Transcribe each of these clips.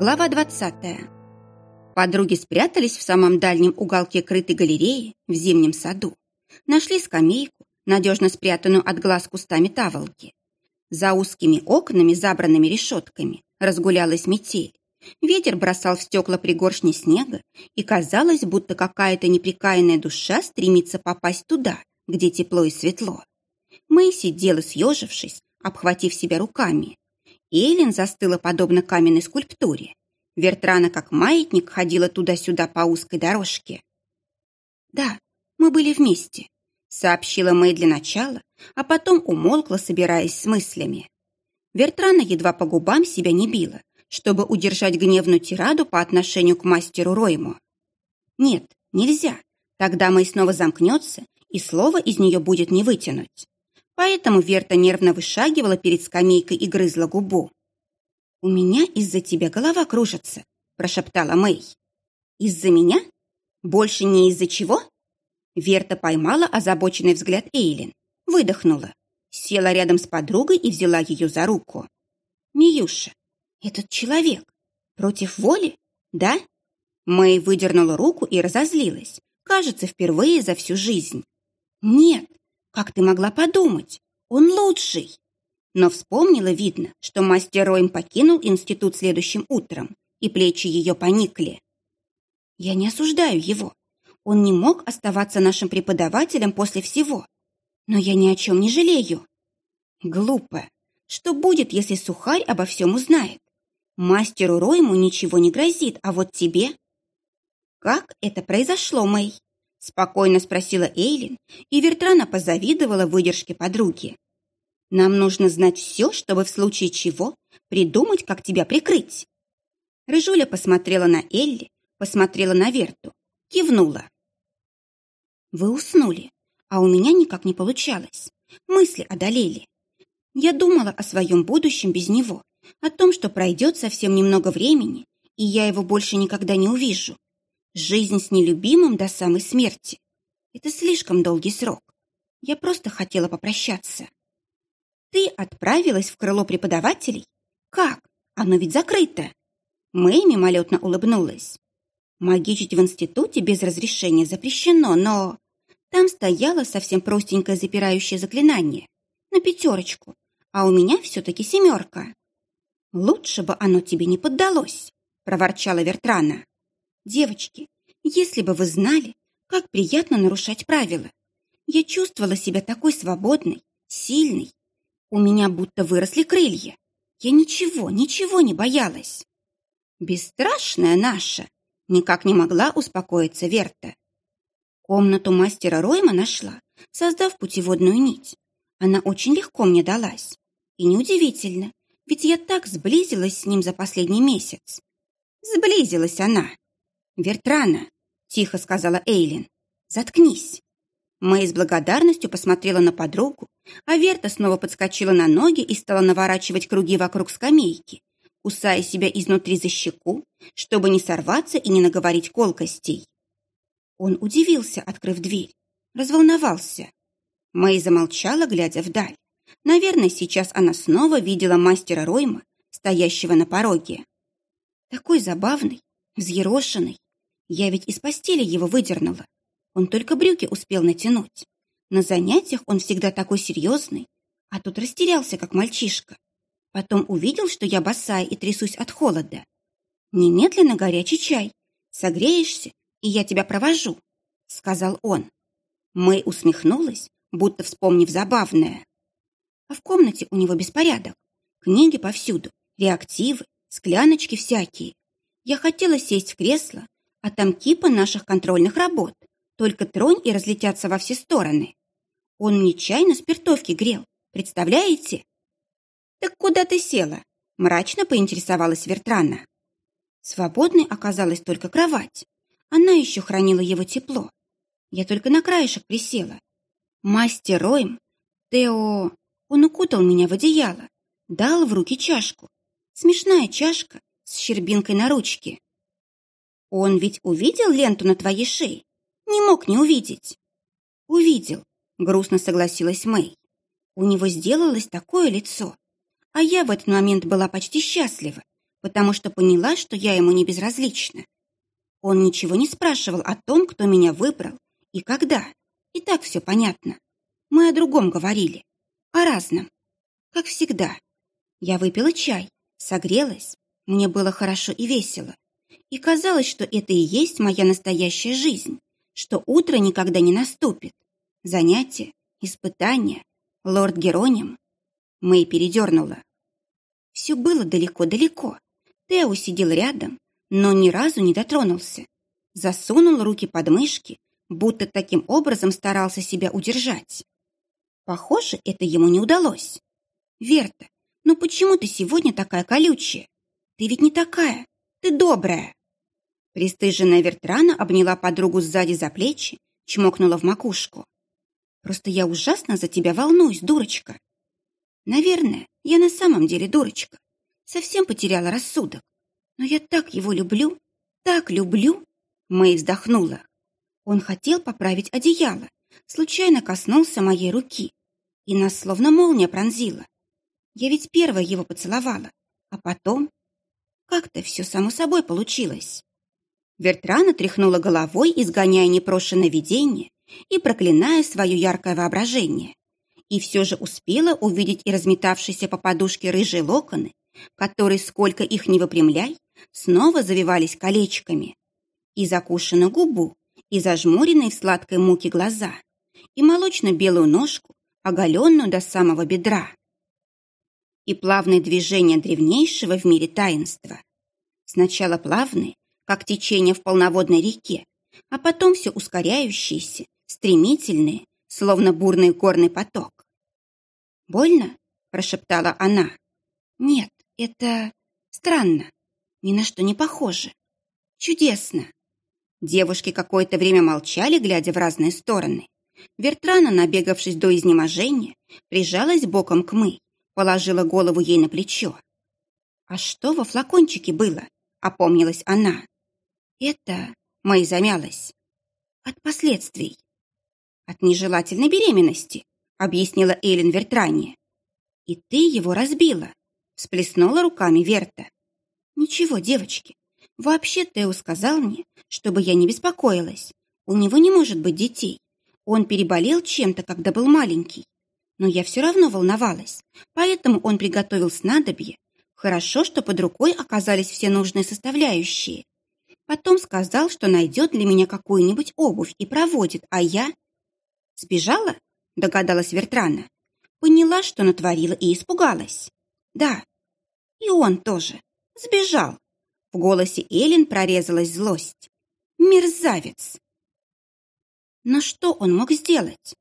Глава 20. Подруги спрятались в самом дальнем уголке крытой галереи в зимнем саду. Нашли скамейку, надежно спрятанную от глаз кустами таволки. За узкими окнами, забранными решетками, разгулялась метель. Ветер бросал в стекла пригоршни снега, и казалось, будто какая-то неприкаянная душа стремится попасть туда, где тепло и светло. Мэй сидела, съежившись, обхватив себя руками. Эйлин застыла подобно каменной скульптуре. Вертрана, как маятник, ходила туда-сюда по узкой дорожке. «Да, мы были вместе», — сообщила Мэй для начала, а потом умолкла, собираясь с мыслями. Вертрана едва по губам себя не била, чтобы удержать гневную тираду по отношению к мастеру Ройму. «Нет, нельзя. Тогда Мэй снова замкнется, и слово из нее будет не вытянуть. Поэтому Верта нервно вышагивала перед скамейкой и грызла губу. «У меня из-за тебя голова кружится», – прошептала Мэй. «Из-за меня? Больше не из-за чего?» Верта поймала озабоченный взгляд Эйлин, выдохнула, села рядом с подругой и взяла ее за руку. «Миюша, этот человек против воли, да?» Мэй выдернула руку и разозлилась, кажется, впервые за всю жизнь. «Нет, как ты могла подумать? Он лучший!» Но вспомнила, видно, что мастер Роем покинул институт следующим утром, и плечи ее поникли. «Я не осуждаю его. Он не мог оставаться нашим преподавателем после всего. Но я ни о чем не жалею». «Глупо. Что будет, если сухарь обо всем узнает? Мастеру Ройму ничего не грозит, а вот тебе...» «Как это произошло, Мэй?» Спокойно спросила Эйлин, и Вертрана позавидовала выдержке подруги. «Нам нужно знать все, чтобы в случае чего придумать, как тебя прикрыть». Рыжуля посмотрела на Элли, посмотрела на Верту, кивнула. «Вы уснули, а у меня никак не получалось. Мысли одолели. Я думала о своем будущем без него, о том, что пройдет совсем немного времени, и я его больше никогда не увижу. Жизнь с нелюбимым до самой смерти. Это слишком долгий срок. Я просто хотела попрощаться. Ты отправилась в крыло преподавателей? Как? Оно ведь закрыто. Мэй мимолетно улыбнулась. Магичить в институте без разрешения запрещено, но... Там стояло совсем простенькое запирающее заклинание. На пятерочку. А у меня все-таки семерка. Лучше бы оно тебе не поддалось, проворчала Вертрана. Девочки, если бы вы знали, как приятно нарушать правила. Я чувствовала себя такой свободной, сильной. У меня будто выросли крылья. Я ничего, ничего не боялась. Бесстрашная наша, никак не могла успокоиться Верта. Комнату мастера Ройма нашла, создав путеводную нить. Она очень легко мне далась. И неудивительно, ведь я так сблизилась с ним за последний месяц. Сблизилась она. «Вертрана!» — тихо сказала Эйлин. «Заткнись!» Мэй с благодарностью посмотрела на подругу, а Верта снова подскочила на ноги и стала наворачивать круги вокруг скамейки, кусая себя изнутри за щеку, чтобы не сорваться и не наговорить колкостей. Он удивился, открыв дверь, разволновался. Мэй замолчала, глядя вдаль. Наверное, сейчас она снова видела мастера Ройма, стоящего на пороге. Такой забавный, взъерошенный, я ведь из постели его выдернула. Он только брюки успел натянуть. На занятиях он всегда такой серьезный, а тут растерялся, как мальчишка. Потом увидел, что я босая и трясусь от холода. «Немедленно горячий чай. Согреешься, и я тебя провожу», — сказал он. Мэй усмехнулась, будто вспомнив забавное. А в комнате у него беспорядок. Книги повсюду, реактивы, скляночки всякие. Я хотела сесть в кресло, а там кипа наших контрольных работ. Только тронь и разлетятся во все стороны. Он мне чай на спиртовке грел, представляете? Так куда ты села? Мрачно поинтересовалась Вертрана. Свободной оказалась только кровать. Она еще хранила его тепло. Я только на краешек присела. Мастер Ройм, Тео... Он укутал меня в одеяло, дал в руки чашку. Смешная чашка с щербинкой на ручке. Он ведь увидел ленту на твоей шее? Не мог не увидеть. Увидел, грустно согласилась Мэй. У него сделалось такое лицо. А я в этот момент была почти счастлива, потому что поняла, что я ему не безразлична. Он ничего не спрашивал о том, кто меня выбрал и когда. И так все понятно. Мы о другом говорили. О разном. Как всегда. Я выпила чай, согрелась. Мне было хорошо и весело. И казалось, что это и есть моя настоящая жизнь, что утро никогда не наступит. Занятие, испытание, лорд Героним. Мэй передернула. Все было далеко-далеко. Тео сидел рядом, но ни разу не дотронулся. Засунул руки под мышки, будто таким образом старался себя удержать. Похоже, это ему не удалось. «Верта, ну почему ты сегодня такая колючая? Ты ведь не такая, ты добрая!» Престыженная Вертрана обняла подругу сзади за плечи, чмокнула в макушку. «Просто я ужасно за тебя волнуюсь, дурочка. Наверное, я на самом деле дурочка. Совсем потеряла рассудок. Но я так его люблю, так люблю!» Мэй вздохнула. Он хотел поправить одеяло, случайно коснулся моей руки, и нас словно молния пронзила. Я ведь первая его поцеловала, а потом... Как-то все само собой получилось. Вертрана тряхнула головой, изгоняя непрошенное видение и проклиная свое яркое воображение. И все же успела увидеть и разметавшиеся по подушке рыжие локоны, которые, сколько их ни выпрямляй, снова завивались колечками. И закушенную губу, и зажмуренные в сладкой муке глаза, и молочно-белую ножку, оголенную до самого бедра. И плавные движения древнейшего в мире таинства. Сначала плавные, как течение в полноводной реке, а потом все ускоряющиеся, стремительные, словно бурный горный поток. «Больно?» – прошептала она. «Нет, это странно, ни на что не похоже. Чудесно!» Девушки какое-то время молчали, глядя в разные стороны. Вертрана, набегавшись до изнеможения, прижалась боком к мы, положила голову ей на плечо. «А что во флакончике было?» — опомнилась она. «Это...» — Мэй замялась. «От последствий». «От нежелательной беременности», — объяснила Эйлин Вертране. «И ты его разбила», — всплеснула руками Верта. «Ничего, девочки, вообще Тео сказал мне, чтобы я не беспокоилась. У него не может быть детей. Он переболел чем-то, когда был маленький. Но я все равно волновалась, поэтому он приготовил снадобье. Хорошо, что под рукой оказались все нужные составляющие. Потом сказал, что найдет для меня какую-нибудь обувь и проводит, а я... «Сбежала?» — догадалась Вертрана. Поняла, что натворила и испугалась. «Да, и он тоже. Сбежал». В голосе Элин прорезалась злость. «Мерзавец!» Но что он мог сделать?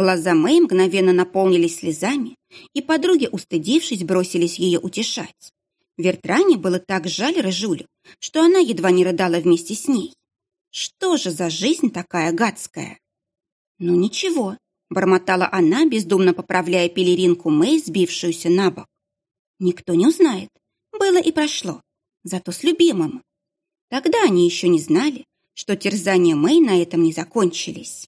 Глаза Мэй мгновенно наполнились слезами, и подруги, устыдившись, бросились ее утешать. Вертране было так жаль Рыжулю, что она едва не рыдала вместе с ней. Что же за жизнь такая гадская? Ну ничего, бормотала она, бездумно поправляя пелеринку Мэй, сбившуюся на бок. Никто не узнает. Было и прошло. Зато с любимым. Тогда они еще не знали, что терзания Мэй на этом не закончились.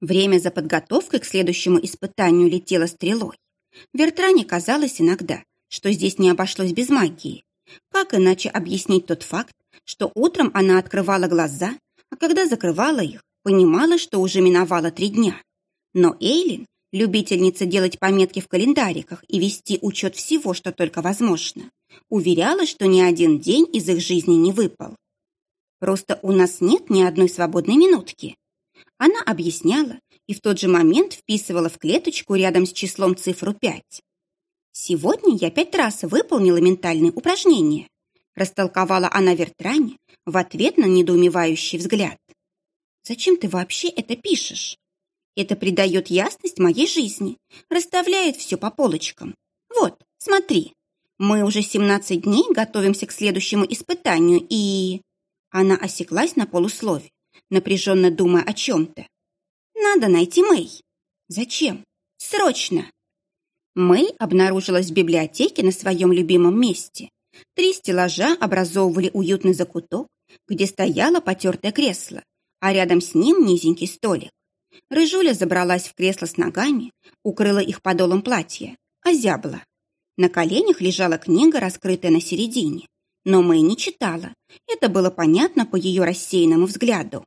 Время за подготовкой к следующему испытанию летело стрелой. Вертране казалось иногда, что здесь не обошлось без магии. Как иначе объяснить тот факт, что утром она открывала глаза, а когда закрывала их, понимала, что уже миновало три дня. Но Эйлин, любительница делать пометки в календариках и вести учет всего, что только возможно, уверяла, что ни один день из их жизни не выпал. Просто у нас нет ни одной свободной минутки. Она объясняла и в тот же момент вписывала в клеточку рядом с числом цифру 5. Сегодня я пять раз выполнила ментальные упражнения. Растолковала она Вертране в ответ на недоумевающий взгляд. Зачем ты вообще это пишешь? Это придает ясность моей жизни, расставляет все по полочкам. Вот, смотри, мы уже 17 дней готовимся к следующему испытанию и... Она осеклась на полуслове, напряженно думая о чем-то. «Надо найти Мэй». «Зачем?» «Срочно!» Мэй обнаружилась в библиотеке на своем любимом месте. Три стеллажа образовывали уютный закуток, где стояло потертое кресло, а рядом с ним низенький столик. Рыжуля забралась в кресло с ногами, укрыла их подолом платья, озябла. На коленях лежала книга, раскрытая на середине. Но Мэй не читала. Это было понятно по ее рассеянному взгляду.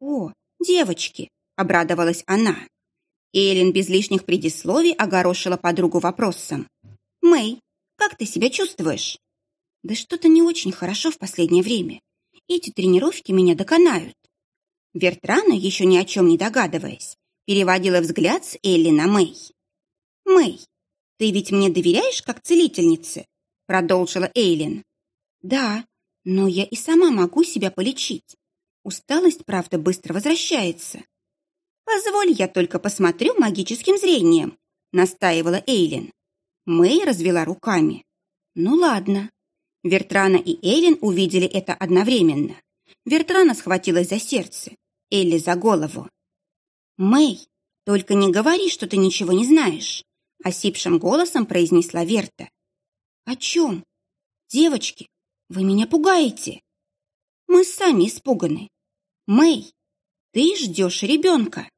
«О, девочки!» — обрадовалась она. Эллен без лишних предисловий огорошила подругу вопросом. «Мэй, как ты себя чувствуешь?» «Да что-то не очень хорошо в последнее время. Эти тренировки меня доконают». Вертрана, еще ни о чем не догадываясь, переводила взгляд с Элли на Мэй. «Мэй, ты ведь мне доверяешь как целительнице?» продолжила Эйлин. «Да, но я и сама могу себя полечить. Усталость, правда, быстро возвращается». «Позволь, я только посмотрю магическим зрением», настаивала Эйлин. Мэй развела руками. «Ну ладно». Вертрана и Эйлин увидели это одновременно. Вертрана схватилась за сердце, Элли за голову. «Мэй, только не говори, что ты ничего не знаешь», осипшим голосом произнесла Верта. «О чем? Девочки, вы меня пугаете!» «Мы сами испуганы. Мэй, ты ждешь ребенка!»